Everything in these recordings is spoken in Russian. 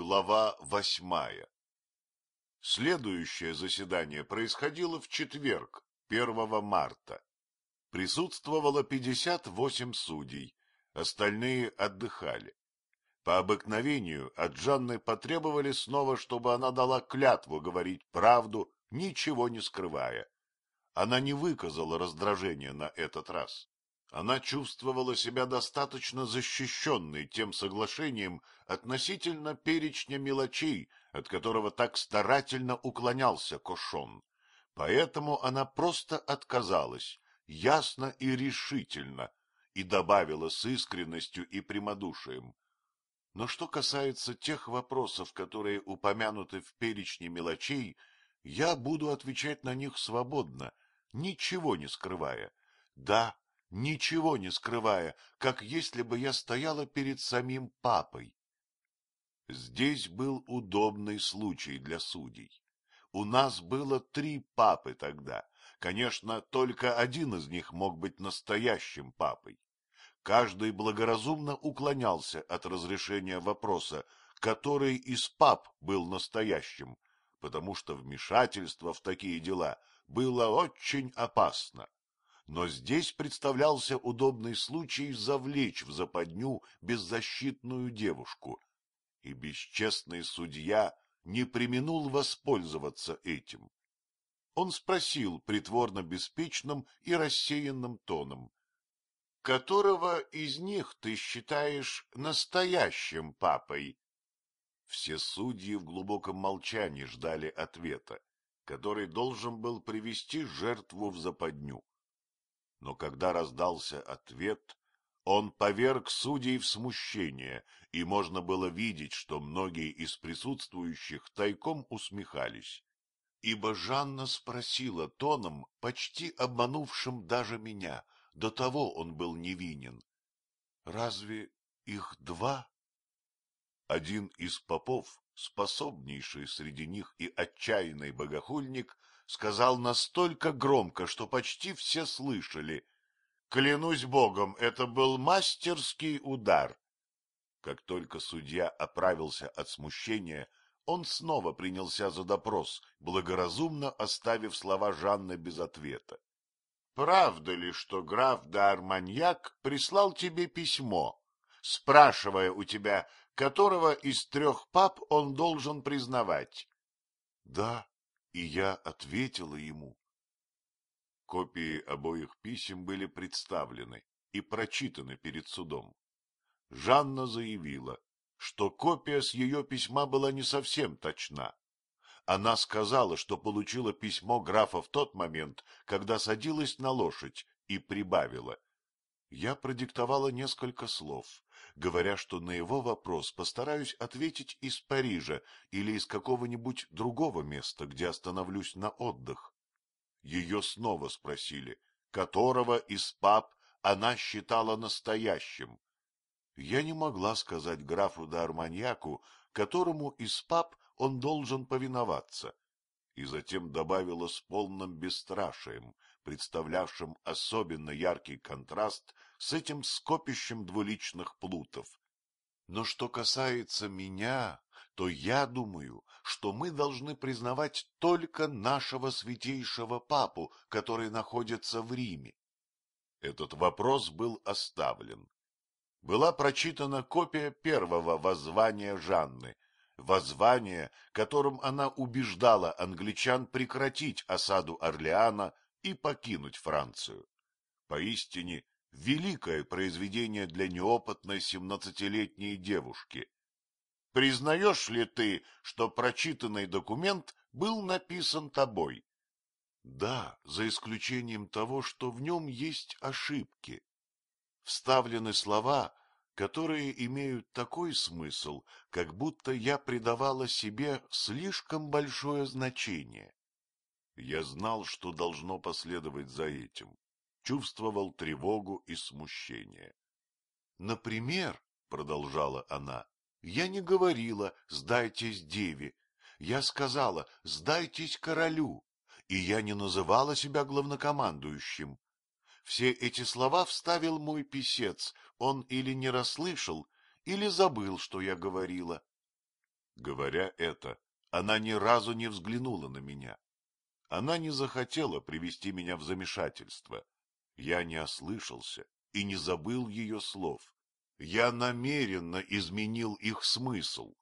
Глава восьмая Следующее заседание происходило в четверг, 1 марта. Присутствовало 58 судей, остальные отдыхали. По обыкновению от Жанны потребовали снова, чтобы она дала клятву говорить правду, ничего не скрывая. Она не выказала раздражения на этот раз. Она чувствовала себя достаточно защищенной тем соглашением относительно перечня мелочей, от которого так старательно уклонялся Кошон. Поэтому она просто отказалась, ясно и решительно, и добавила с искренностью и прямодушием. Но что касается тех вопросов, которые упомянуты в перечне мелочей, я буду отвечать на них свободно, ничего не скрывая. Да, ничего не скрывая, как если бы я стояла перед самим папой. Здесь был удобный случай для судей. У нас было три папы тогда. Конечно, только один из них мог быть настоящим папой. Каждый благоразумно уклонялся от разрешения вопроса, который из пап был настоящим, потому что вмешательство в такие дела было очень опасно но здесь представлялся удобный случай завлечь в западню беззащитную девушку, и бесчестный судья не применул воспользоваться этим. Он спросил притворно беспечным и рассеянным тоном, — Которого из них ты считаешь настоящим папой? Все судьи в глубоком молчании ждали ответа, который должен был привести жертву в западню но когда раздался ответ, он поверг судей в смущение, и можно было видеть, что многие из присутствующих тайком усмехались. Ибо Жанна спросила тоном, почти обманувшим даже меня, до того он был невинен. — Разве их два? Один из попов, способнейший среди них и отчаянный богохульник, сказал настолько громко, что почти все слышали. Клянусь богом, это был мастерский удар. Как только судья оправился от смущения, он снова принялся за допрос, благоразумно оставив слова Жанны без ответа. — Правда ли, что граф Д'Арманьяк прислал тебе письмо, спрашивая у тебя, которого из трех пап он должен признавать? — Да, и я ответила ему. Копии обоих писем были представлены и прочитаны перед судом. Жанна заявила, что копия с ее письма была не совсем точна. Она сказала, что получила письмо графа в тот момент, когда садилась на лошадь, и прибавила. Я продиктовала несколько слов, говоря, что на его вопрос постараюсь ответить из Парижа или из какого-нибудь другого места, где остановлюсь на отдых. Ее снова спросили, которого из пап она считала настоящим. Я не могла сказать графу Д'Арманьяку, которому из пап он должен повиноваться, и затем добавила с полным бесстрашием, представлявшим особенно яркий контраст с этим скопищем двуличных плутов. Но что касается меня, то я думаю, что мы должны признавать только нашего святейшего папу, который находится в Риме. Этот вопрос был оставлен. Была прочитана копия первого воззвания Жанны, воззвание, которым она убеждала англичан прекратить осаду Орлеана и покинуть Францию. Поистине, великое произведение для неопытной семнадцатилетней девушки. Признаешь ли ты, что прочитанный документ был написан тобой? Да, за исключением того, что в нем есть ошибки. Вставлены слова, которые имеют такой смысл, как будто я придавала себе слишком большое значение. Я знал, что должно последовать за этим, чувствовал тревогу и смущение. — Например, — продолжала она, — я не говорила «сдайтесь деве», я сказала «сдайтесь королю», и я не называла себя главнокомандующим. Все эти слова вставил мой писец, он или не расслышал, или забыл, что я говорила. Говоря это, она ни разу не взглянула на меня. Она не захотела привести меня в замешательство. Я не ослышался и не забыл ее слов. Я намеренно изменил их смысл,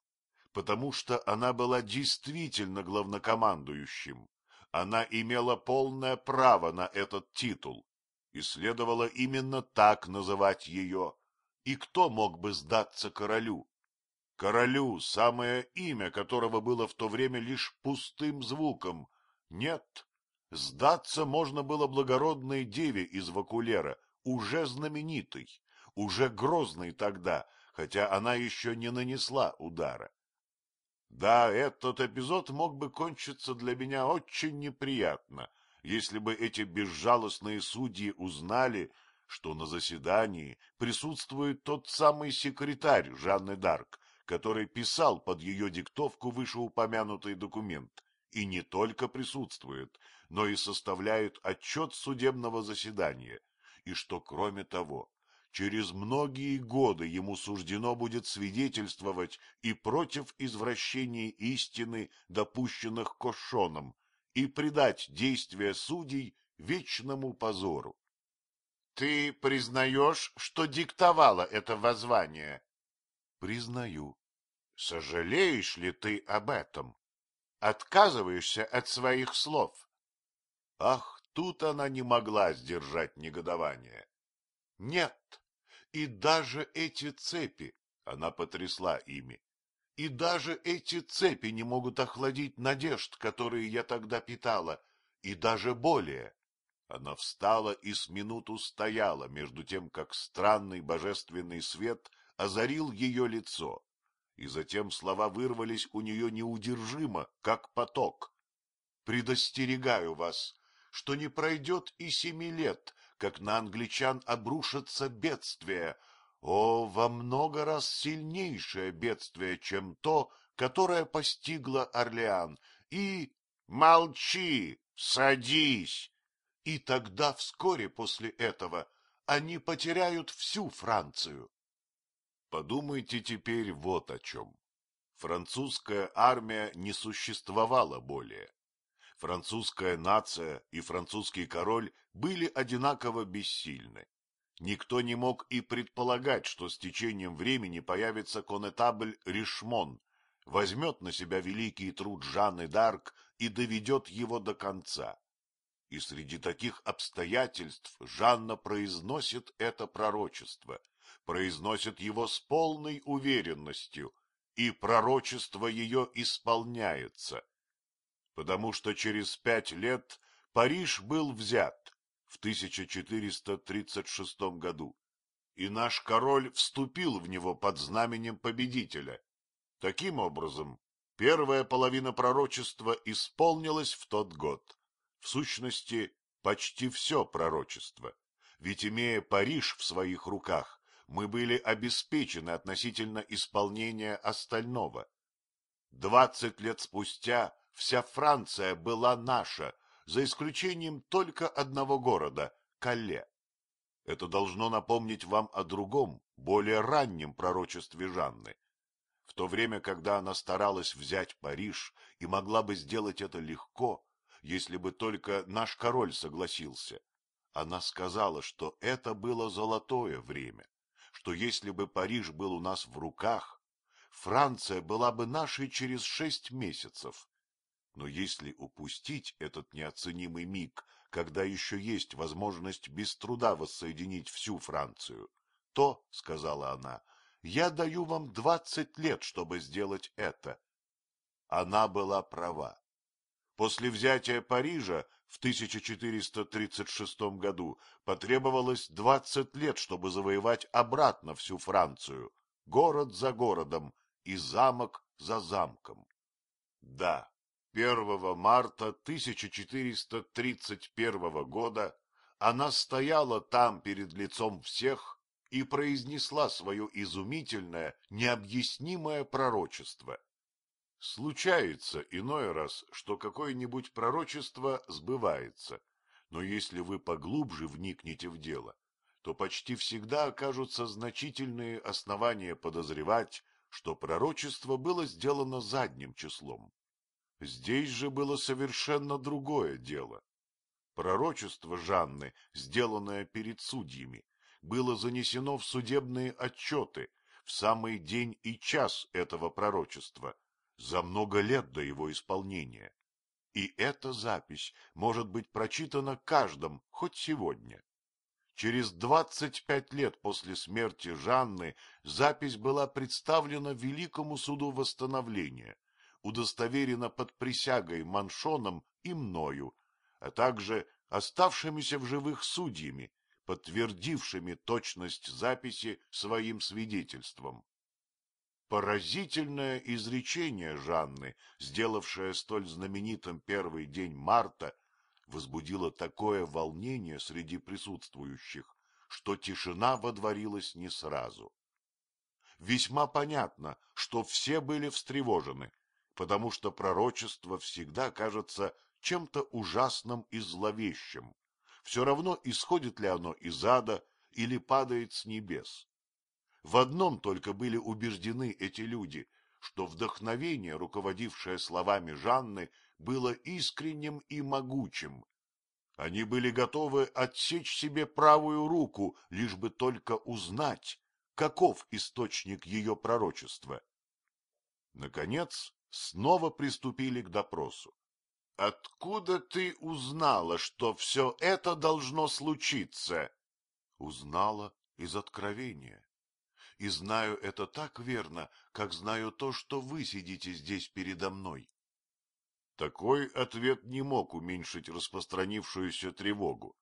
потому что она была действительно главнокомандующим. Она имела полное право на этот титул, и следовало именно так называть ее. И кто мог бы сдаться королю? Королю, самое имя которого было в то время лишь пустым звуком. Нет, сдаться можно было благородной деве из Вакулера, уже знаменитой, уже грозной тогда, хотя она еще не нанесла удара. Да, этот эпизод мог бы кончиться для меня очень неприятно, если бы эти безжалостные судьи узнали, что на заседании присутствует тот самый секретарь Жанны Дарк, который писал под ее диктовку вышеупомянутый документ, и не только присутствует, но и составляет отчет судебного заседания, и что, кроме того, через многие годы ему суждено будет свидетельствовать и против извращения истины, допущенных Кошоном, и предать действия судей вечному позору. — Ты признаешь, что диктовала это воззвание? — Признаю. — Сожалеешь ли ты об этом? Отказываешься от своих слов? Ах, тут она не могла сдержать негодование. — Нет, и даже эти цепи, — она потрясла ими, — и даже эти цепи не могут охладить надежд, которые я тогда питала, и даже более. Она встала и с минуту стояла, между тем, как странный божественный свет озарил ее лицо, и затем слова вырвались у нее неудержимо, как поток. «Предостерегаю вас, что не пройдет и семи лет, как на англичан обрушится бедствие, о, во много раз сильнейшее бедствие, чем то, которое постигло Орлеан, и... Молчи, садись! И тогда вскоре после этого они потеряют всю Францию. Подумайте теперь вот о чем. Французская армия не существовала более. Французская нация и французский король были одинаково бессильны. Никто не мог и предполагать, что с течением времени появится конетабль Ришмон, возьмет на себя великий труд Жанны Д'Арк и доведет его до конца. И среди таких обстоятельств Жанна произносит это пророчество, произносит его с полной уверенностью, и пророчество ее исполняется потому что через пять лет Париж был взят в 1436 году, и наш король вступил в него под знаменем победителя. Таким образом, первая половина пророчества исполнилась в тот год. В сущности, почти все пророчество. Ведь, имея Париж в своих руках, мы были обеспечены относительно исполнения остального. Двадцать лет спустя вся Франция была наша, за исключением только одного города — Калле. Это должно напомнить вам о другом, более раннем пророчестве Жанны. В то время, когда она старалась взять Париж и могла бы сделать это легко, если бы только наш король согласился, она сказала, что это было золотое время, что если бы Париж был у нас в руках, Франция была бы нашей через шесть месяцев, но если упустить этот неоценимый миг, когда еще есть возможность без труда воссоединить всю Францию, то, — сказала она, — я даю вам двадцать лет, чтобы сделать это. Она была права. После взятия Парижа в 1436 году потребовалось двадцать лет, чтобы завоевать обратно всю Францию, город за городом и замок за замком. Да, 1 марта 1431 года она стояла там перед лицом всех и произнесла свое изумительное, необъяснимое пророчество. Случается иной раз, что какое-нибудь пророчество сбывается, но если вы поглубже вникнете в дело, то почти всегда окажутся значительные основания подозревать, что пророчество было сделано задним числом. Здесь же было совершенно другое дело. Пророчество Жанны, сделанное перед судьями, было занесено в судебные отчеты в самый день и час этого пророчества, за много лет до его исполнения. И эта запись может быть прочитана каждым хоть сегодня. Через двадцать пять лет после смерти Жанны запись была представлена Великому суду восстановления, удостоверена под присягой Маншоном и мною, а также оставшимися в живых судьями, подтвердившими точность записи своим свидетельством. Поразительное изречение Жанны, сделавшее столь знаменитым первый день марта, возбудило такое волнение среди присутствующих, что тишина водворилась не сразу. Весьма понятно, что все были встревожены, потому что пророчество всегда кажется чем-то ужасным и зловещим, все равно исходит ли оно из ада или падает с небес. В одном только были убеждены эти люди, что вдохновение, руководившее словами Жанны, было искренним и могучим. Они были готовы отсечь себе правую руку, лишь бы только узнать, каков источник ее пророчества. Наконец, снова приступили к допросу. — Откуда ты узнала, что все это должно случиться? — Узнала из откровения. И знаю это так верно, как знаю то, что вы сидите здесь передо мной. Такой ответ не мог уменьшить распространившуюся тревогу.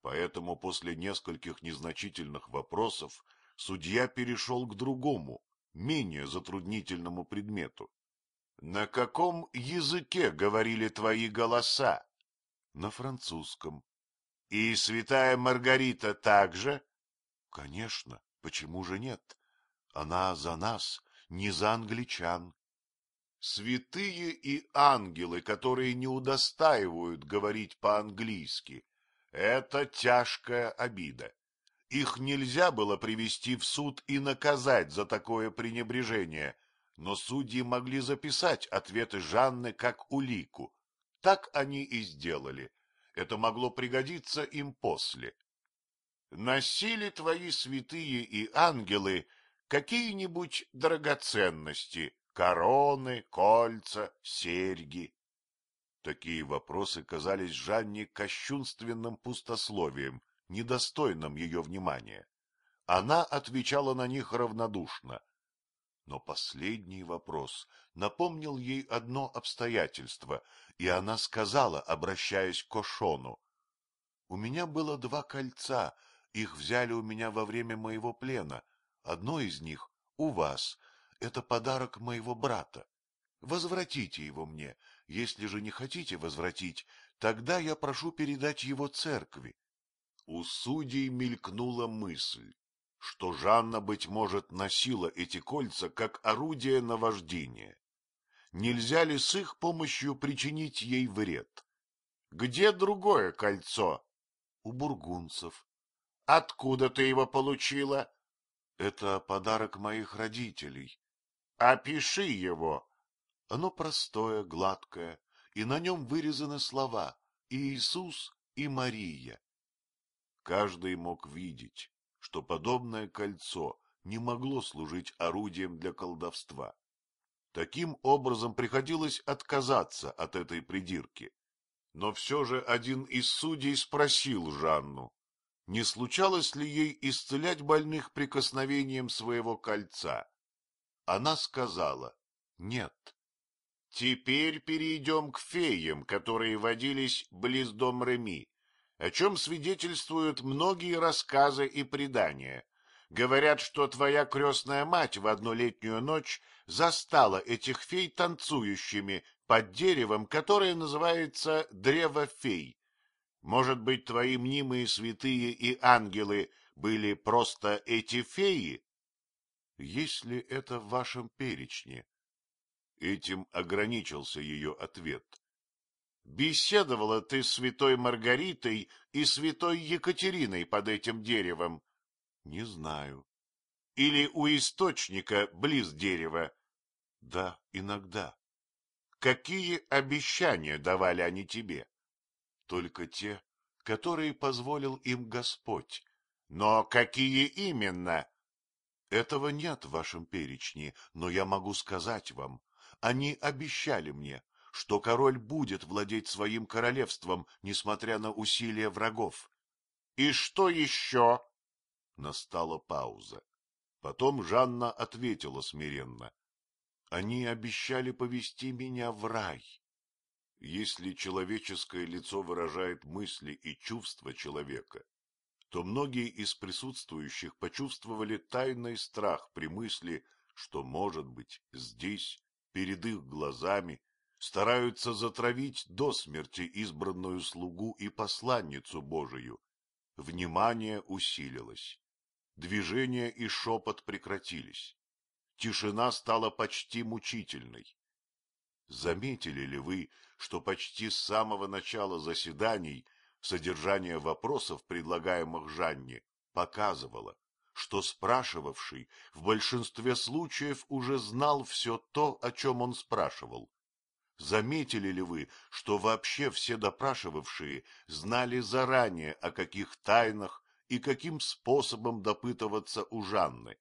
Поэтому после нескольких незначительных вопросов судья перешел к другому, менее затруднительному предмету. На каком языке говорили твои голоса? На французском. И святая Маргарита также? Конечно, почему же нет? Она за нас, не за англичан. Святые и ангелы, которые не удостаивают говорить по-английски, это тяжкая обида. Их нельзя было привести в суд и наказать за такое пренебрежение, но судьи могли записать ответы Жанны как улику. Так они и сделали. Это могло пригодиться им после. Носили твои святые и ангелы какие-нибудь драгоценности, короны, кольца, серьги? Такие вопросы казались Жанне кощунственным пустословием, недостойным ее внимания. Она отвечала на них равнодушно, но последний вопрос напомнил ей одно обстоятельство, и она сказала, обращаясь к Кошону. — У меня было два кольца, их взяли у меня во время моего плена. Одно из них у вас. Это подарок моего брата. Возвратите его мне. Если же не хотите возвратить, тогда я прошу передать его церкви. У судей мелькнула мысль что Жанна, быть может, носила эти кольца как орудие наваждения. Нельзя ли с их помощью причинить ей вред? Где другое кольцо? У бургунцев. Откуда ты его получила? Это подарок моих родителей. Опиши его. Оно простое, гладкое, и на нем вырезаны слова «Иисус» и «Мария». Каждый мог видеть, что подобное кольцо не могло служить орудием для колдовства. Таким образом приходилось отказаться от этой придирки. Но все же один из судей спросил Жанну, не случалось ли ей исцелять больных прикосновением своего кольца. Она сказала «нет». Теперь перейдем к феям, которые водились близ дом Реми о чем свидетельствуют многие рассказы и предания. Говорят, что твоя крестная мать в одну летнюю ночь застала этих фей танцующими под деревом, которое называется древо фей. Может быть, твои мнимые святые и ангелы были просто эти феи? Если это в вашем перечне? Этим ограничился ее ответ. Беседовала ты с святой Маргаритой и святой Екатериной под этим деревом? — Не знаю. Или у источника близ дерева? — Да, иногда. — Какие обещания давали они тебе? — Только те, которые позволил им Господь. — Но какие именно? — Этого нет в вашем перечне, но я могу сказать вам. Они обещали мне, что король будет владеть своим королевством, несмотря на усилия врагов. — И что еще? Настала пауза. Потом Жанна ответила смиренно. — Они обещали повести меня в рай. Если человеческое лицо выражает мысли и чувства человека, то многие из присутствующих почувствовали тайный страх при мысли, что, может быть, здесь, перед их глазами, стараются затравить до смерти избранную слугу и посланницу Божию. Внимание усилилось. Движение и шепот прекратились. Тишина стала почти мучительной. Заметили ли вы, что почти с самого начала заседаний содержание вопросов, предлагаемых Жанне, показывало, что спрашивавший в большинстве случаев уже знал все то, о чем он спрашивал, Заметили ли вы, что вообще все допрашивавшие знали заранее, о каких тайнах и каким способом допытываться у Жанны?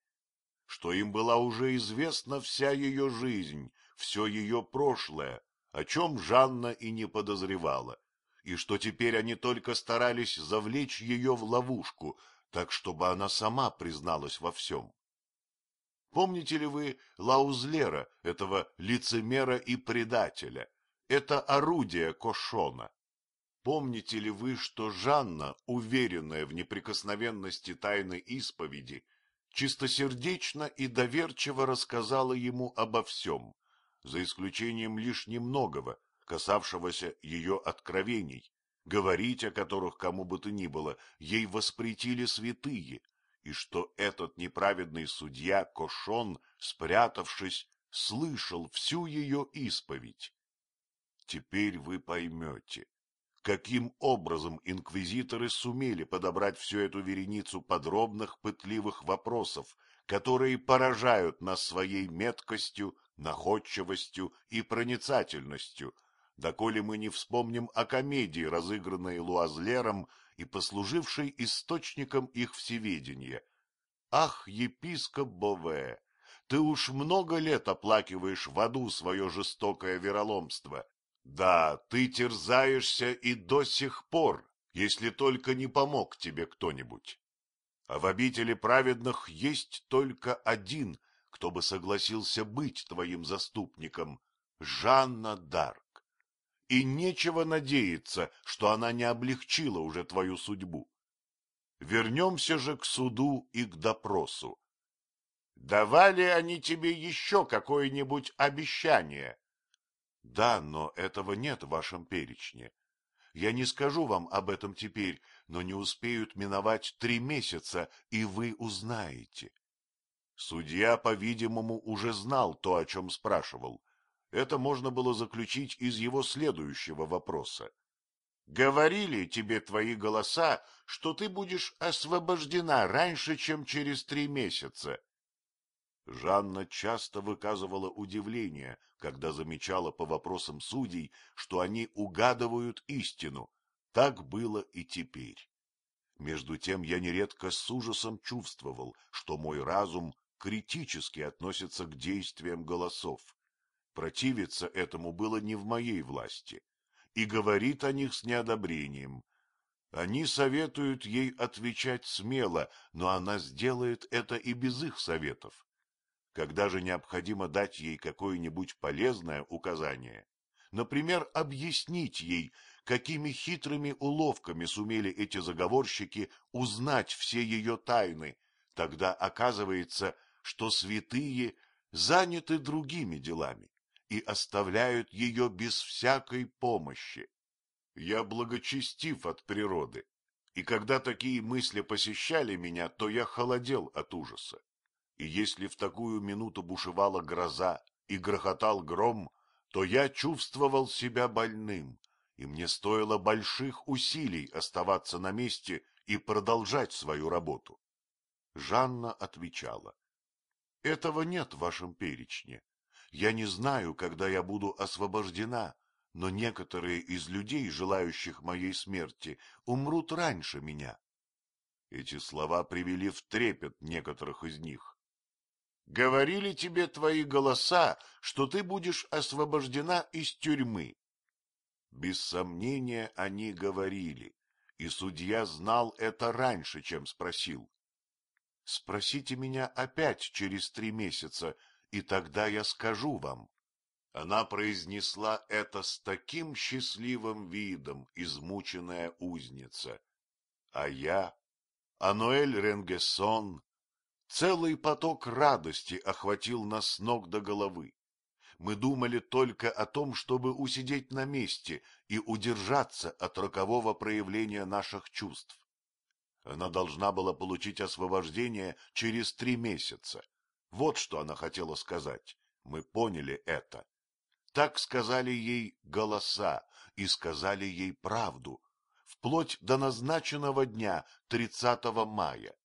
Что им была уже известна вся ее жизнь, все ее прошлое, о чем Жанна и не подозревала, и что теперь они только старались завлечь ее в ловушку, так чтобы она сама призналась во всем. Помните ли вы Лаузлера, этого лицемера и предателя? Это орудие Кошона. Помните ли вы, что Жанна, уверенная в неприкосновенности тайны исповеди, чистосердечно и доверчиво рассказала ему обо всем, за исключением лишь немногого, касавшегося ее откровений, говорить о которых кому бы то ни было ей воспретили святые, и что этот неправедный судья Кошон, спрятавшись, слышал всю ее исповедь. Теперь вы поймете, каким образом инквизиторы сумели подобрать всю эту вереницу подробных пытливых вопросов, которые поражают нас своей меткостью, находчивостью и проницательностью, доколе мы не вспомним о комедии, разыгранной Луазлером и послужившей источником их всеведения. Ах, епископ Бове, ты уж много лет оплакиваешь в аду свое жестокое вероломство. Да, ты терзаешься и до сих пор, если только не помог тебе кто-нибудь. А в обители праведных есть только один, кто бы согласился быть твоим заступником — Жанна Дар и нечего надеяться, что она не облегчила уже твою судьбу. Вернемся же к суду и к допросу. Давали они тебе еще какое-нибудь обещание? Да, но этого нет в вашем перечне. Я не скажу вам об этом теперь, но не успеют миновать три месяца, и вы узнаете. Судья, по-видимому, уже знал то, о чем спрашивал, это можно было заключить из его следующего вопроса. Говорили тебе твои голоса, что ты будешь освобождена раньше, чем через три месяца. Жанна часто выказывала удивление, когда замечала по вопросам судей, что они угадывают истину. Так было и теперь. Между тем я нередко с ужасом чувствовал, что мой разум критически относится к действиям голосов. Противиться этому было не в моей власти, и говорит о них с неодобрением. Они советуют ей отвечать смело, но она сделает это и без их советов. Когда же необходимо дать ей какое-нибудь полезное указание, например, объяснить ей, какими хитрыми уловками сумели эти заговорщики узнать все ее тайны, тогда оказывается, что святые заняты другими делами и оставляют ее без всякой помощи. Я благочестив от природы, и когда такие мысли посещали меня, то я холодел от ужаса. И если в такую минуту бушевала гроза и грохотал гром, то я чувствовал себя больным, и мне стоило больших усилий оставаться на месте и продолжать свою работу. Жанна отвечала. Этого нет в вашем перечне. Я не знаю, когда я буду освобождена, но некоторые из людей, желающих моей смерти, умрут раньше меня. Эти слова привели в трепет некоторых из них. Говорили тебе твои голоса, что ты будешь освобождена из тюрьмы. Без сомнения они говорили, и судья знал это раньше, чем спросил. Спросите меня опять через три месяца, и тогда я скажу вам. Она произнесла это с таким счастливым видом, измученная узница. А я, Ануэль Ренгессон, целый поток радости охватил нас с ног до головы. Мы думали только о том, чтобы усидеть на месте и удержаться от рокового проявления наших чувств. Она должна была получить освобождение через три месяца. Вот что она хотела сказать. Мы поняли это. Так сказали ей голоса и сказали ей правду, вплоть до назначенного дня, 30 мая.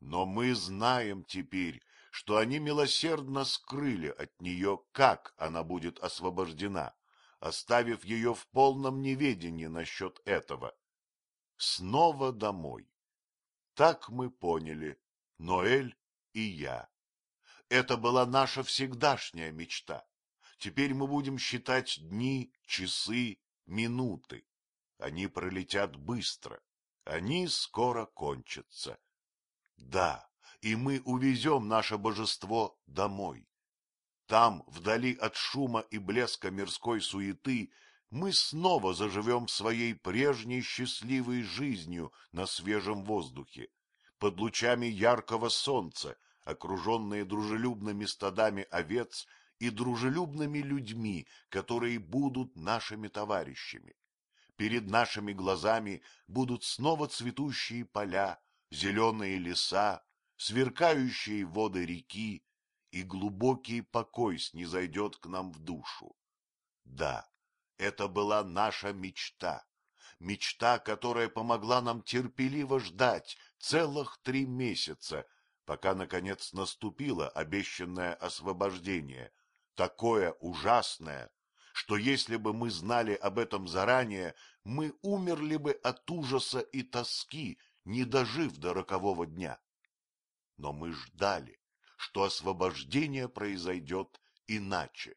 Но мы знаем теперь, что они милосердно скрыли от нее, как она будет освобождена, оставив ее в полном неведении насчет этого снова домой. Так мы поняли, Ноэль и я. Это была наша всегдашняя мечта. Теперь мы будем считать дни, часы, минуты. Они пролетят быстро. Они скоро кончатся. Да, и мы увезем наше божество домой. Там, вдали от шума и блеска мирской суеты, мы снова заживем своей прежней счастливой жизнью на свежем воздухе, под лучами яркого солнца, окруженные дружелюбными стадами овец и дружелюбными людьми, которые будут нашими товарищами. Перед нашими глазами будут снова цветущие поля, зеленые леса, сверкающие воды реки, и глубокий покой снизойдет к нам в душу. Да, это была наша мечта, мечта, которая помогла нам терпеливо ждать целых три месяца, пока, наконец, наступило обещанное освобождение, такое ужасное, что если бы мы знали об этом заранее, мы умерли бы от ужаса и тоски, не дожив до рокового дня. Но мы ждали, что освобождение произойдет иначе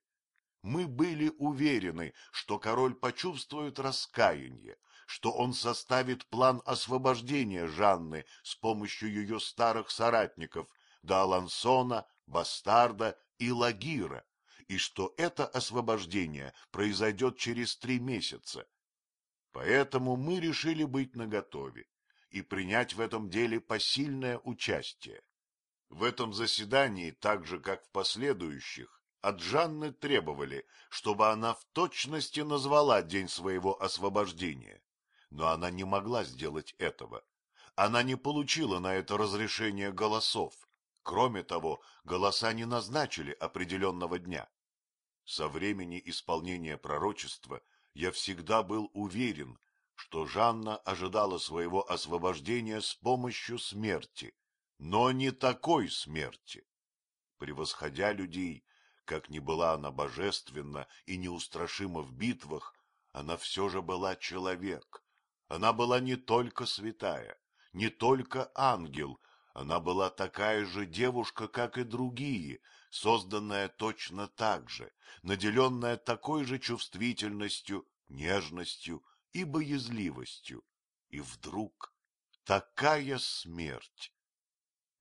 мы были уверены, что король почувствует раскаяние, что он составит план освобождения Жанны с помощью ее старых соратников Далансона, Бастарда и Лагира, и что это освобождение произойдет через три месяца. Поэтому мы решили быть наготове и принять в этом деле посильное участие. В этом заседании, так же как в последующих, от Жанны требовали, чтобы она в точности назвала день своего освобождения. Но она не могла сделать этого. Она не получила на это разрешение голосов. Кроме того, голоса не назначили определенного дня. Со времени исполнения пророчества я всегда был уверен, что Жанна ожидала своего освобождения с помощью смерти, но не такой смерти. Превосходя людей, как ни была она божественна и неустрашима в битвах, она все же была человек. Она была не только святая, не только ангел, она была такая же девушка, как и другие, созданная точно так же, наделенная такой же чувствительностью, нежностью и боязливостью. И вдруг такая смерть!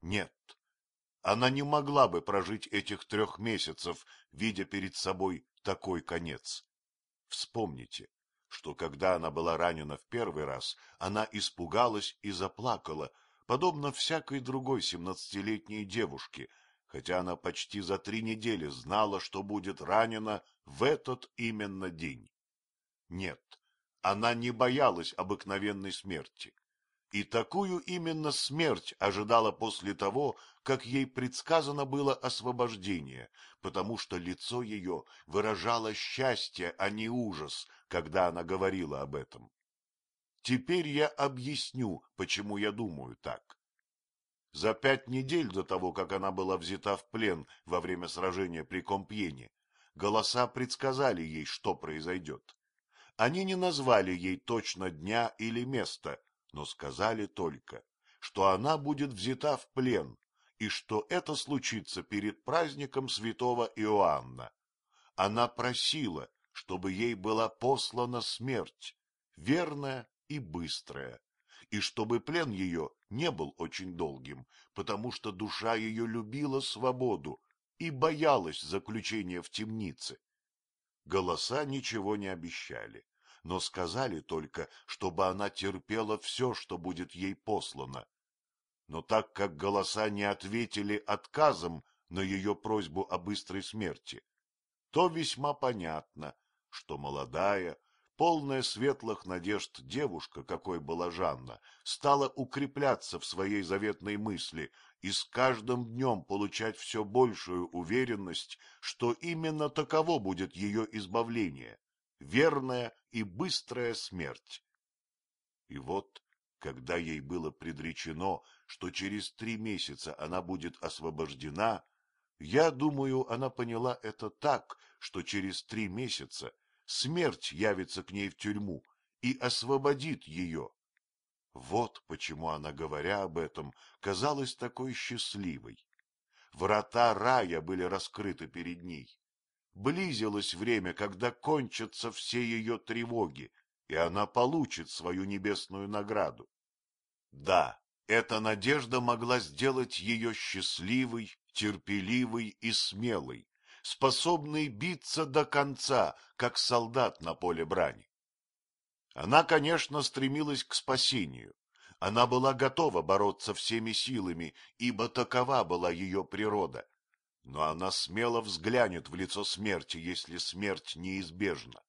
Нет, она не могла бы прожить этих трех месяцев, видя перед собой такой конец. Вспомните, что когда она была ранена в первый раз, она испугалась и заплакала, подобно всякой другой семнадцатилетней девушке, хотя она почти за три недели знала, что будет ранена в этот именно день. Нет, она не боялась обыкновенной смерти. И такую именно смерть ожидала после того, как ей предсказано было освобождение, потому что лицо ее выражало счастье, а не ужас, когда она говорила об этом. Теперь я объясню, почему я думаю так. За пять недель до того, как она была взята в плен во время сражения при Компьене, голоса предсказали ей, что произойдет. Они не назвали ей точно дня или места, но сказали только, что она будет взята в плен и что это случится перед праздником святого Иоанна. Она просила, чтобы ей была послана смерть, верная и быстрая, и чтобы плен ее не был очень долгим, потому что душа ее любила свободу и боялась заключения в темнице. Голоса ничего не обещали, но сказали только, чтобы она терпела все, что будет ей послано. Но так как голоса не ответили отказом на ее просьбу о быстрой смерти, то весьма понятно, что молодая, полная светлых надежд девушка, какой была Жанна, стала укрепляться в своей заветной мысли и с каждым днем получать все большую уверенность, что именно таково будет ее избавление, верная и быстрая смерть. И вот, когда ей было предречено, что через три месяца она будет освобождена, я думаю, она поняла это так, что через три месяца смерть явится к ней в тюрьму и освободит ее. Вот почему она, говоря об этом, казалась такой счастливой. Врата рая были раскрыты перед ней. Близилось время, когда кончатся все ее тревоги, и она получит свою небесную награду. Да, эта надежда могла сделать ее счастливой, терпеливой и смелой, способный биться до конца, как солдат на поле брани. Она, конечно, стремилась к спасению. Она была готова бороться всеми силами, ибо такова была ее природа. Но она смело взглянет в лицо смерти, если смерть неизбежна.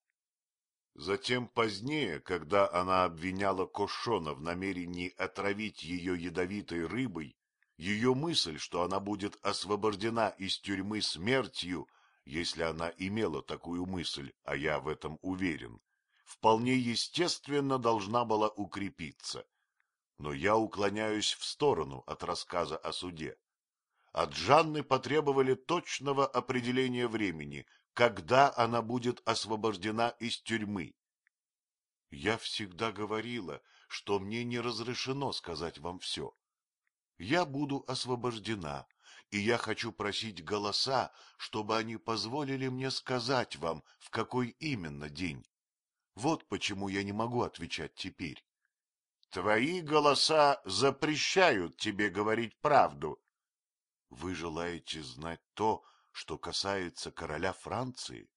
Затем позднее, когда она обвиняла Кошона в намерении отравить ее ядовитой рыбой, ее мысль, что она будет освобождена из тюрьмы смертью, если она имела такую мысль, а я в этом уверен, вполне естественно должна была укрепиться. Но я уклоняюсь в сторону от рассказа о суде. От Жанны потребовали точного определения времени, когда она будет освобождена из тюрьмы. Я всегда говорила, что мне не разрешено сказать вам все я буду освобождена, и я хочу просить голоса, чтобы они позволили мне сказать вам, в какой именно день. Вот почему я не могу отвечать теперь. Твои голоса запрещают тебе говорить правду. Вы желаете знать то, что касается короля Франции?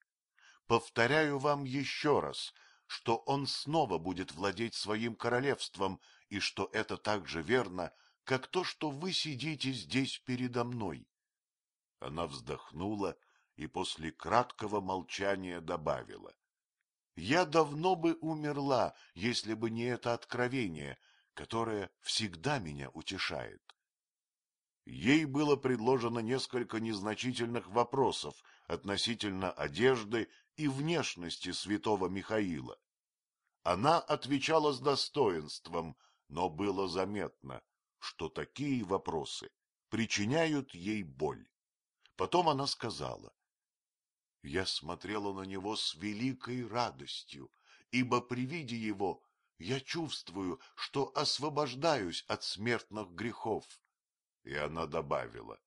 Повторяю вам еще раз, что он снова будет владеть своим королевством, и что это также верно, как то, что вы сидите здесь передо мной. Она вздохнула и после краткого молчания добавила. Я давно бы умерла, если бы не это откровение, которое всегда меня утешает. Ей было предложено несколько незначительных вопросов относительно одежды и внешности святого Михаила. Она отвечала с достоинством, но было заметно, что такие вопросы причиняют ей боль. Потом она сказала, «Я смотрела на него с великой радостью, ибо при виде его я чувствую, что освобождаюсь от смертных грехов». И она добавила,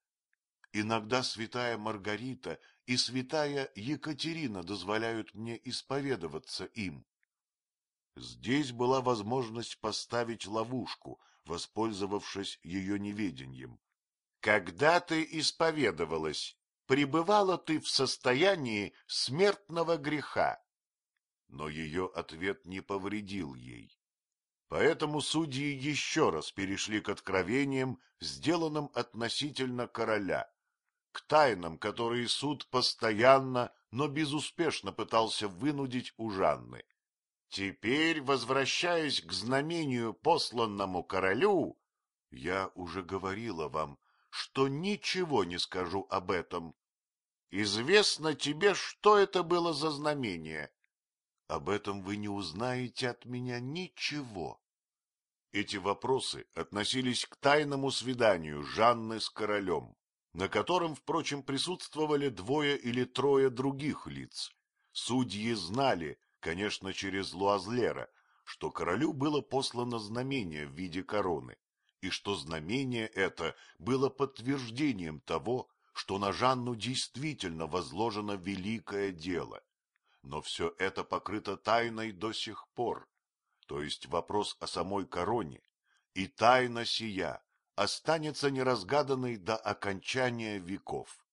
«Иногда святая Маргарита и святая Екатерина дозволяют мне исповедоваться им». Здесь была возможность поставить ловушку, воспользовавшись ее неведением. — Когда ты исповедовалась, пребывала ты в состоянии смертного греха? Но ее ответ не повредил ей. Поэтому судьи еще раз перешли к откровениям, сделанным относительно короля, к тайнам, которые суд постоянно, но безуспешно пытался вынудить у Жанны. Теперь, возвращаясь к знамению, посланному королю, я уже говорила вам, что ничего не скажу об этом. Известно тебе, что это было за знамение. Об этом вы не узнаете от меня ничего. Эти вопросы относились к тайному свиданию Жанны с королем, на котором, впрочем, присутствовали двое или трое других лиц. Судьи знали, конечно, через Луазлера, что королю было послано знамение в виде короны, и что знамение это было подтверждением того, что на Жанну действительно возложено великое дело. Но все это покрыто тайной до сих пор, то есть вопрос о самой короне, и тайна сия останется неразгаданной до окончания веков.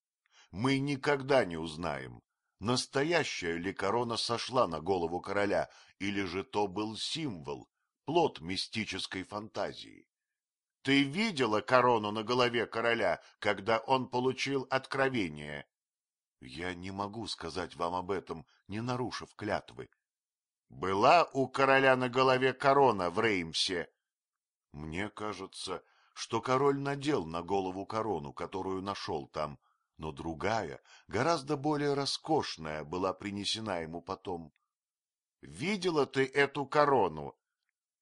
Мы никогда не узнаем, настоящая ли корона сошла на голову короля, или же то был символ, плод мистической фантазии. Ты видела корону на голове короля, когда он получил откровение? Я не могу сказать вам об этом, не нарушив клятвы. Была у короля на голове корона в Реймсе? Мне кажется, что король надел на голову корону, которую нашел там, но другая, гораздо более роскошная, была принесена ему потом. Видела ты эту корону?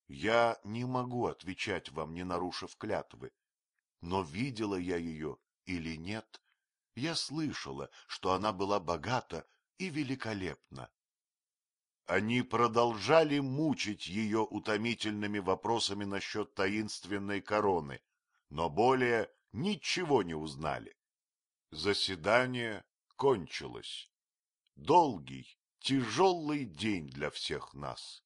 Я не могу отвечать вам, не нарушив клятвы. Но видела я ее или нет, я слышала, что она была богата и великолепна. Они продолжали мучить ее утомительными вопросами насчет таинственной короны, но более ничего не узнали. Заседание кончилось. Долгий, тяжелый день для всех нас.